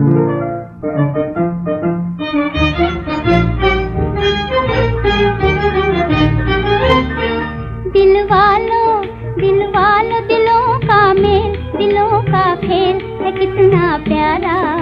दिल दिलों का मेल दिलों का खेल है कितना प्यारा।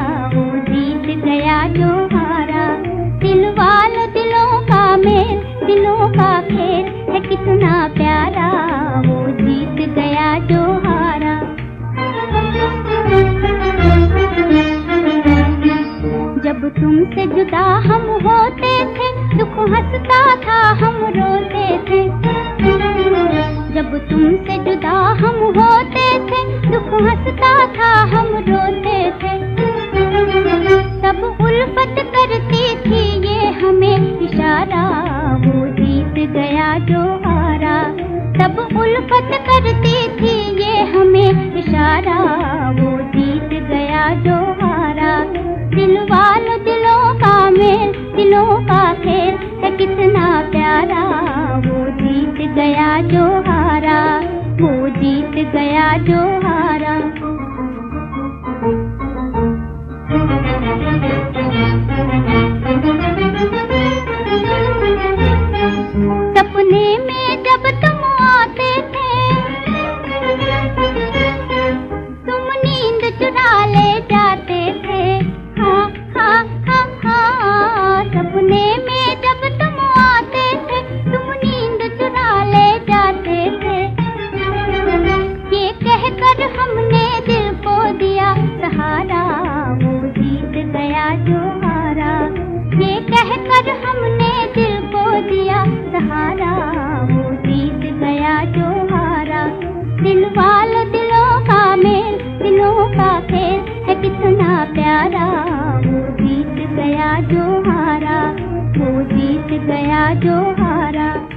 तुमसे जुदा हम होते थे, दुख हंसता था, हम रोते थे। जब तुमसे जुदा हम होते थे, दुख हंसता था, हम रोते थे। सब उल्फत करती थी, ये हमें इशारा, वो जीत गया जो हारा। सब उल्फत करती थी, ये हमें इशारा, वो जीत गया जो हारा। दिल वालों दिलों का मेल का खेल है कितना प्यारा। वो जीत गया जो हारा, वो जीत गया जो कहकर हमने दिल को दिया। सहारा वो जीत गया जो हारा। ये कहकर हमने दिल को दिया। सहारा वो जीत गया जो हारा। दिल वालों दिलों का मेल, दिलों का खेल है कितना प्यारा। वो जीत गया जो हारा, वो जीत गया जो हारा।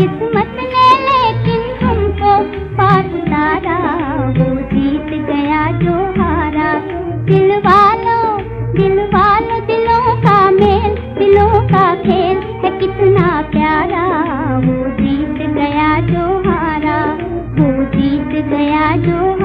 किस्मत ने लेकिन हमको पार उतारा वो जीत गया जो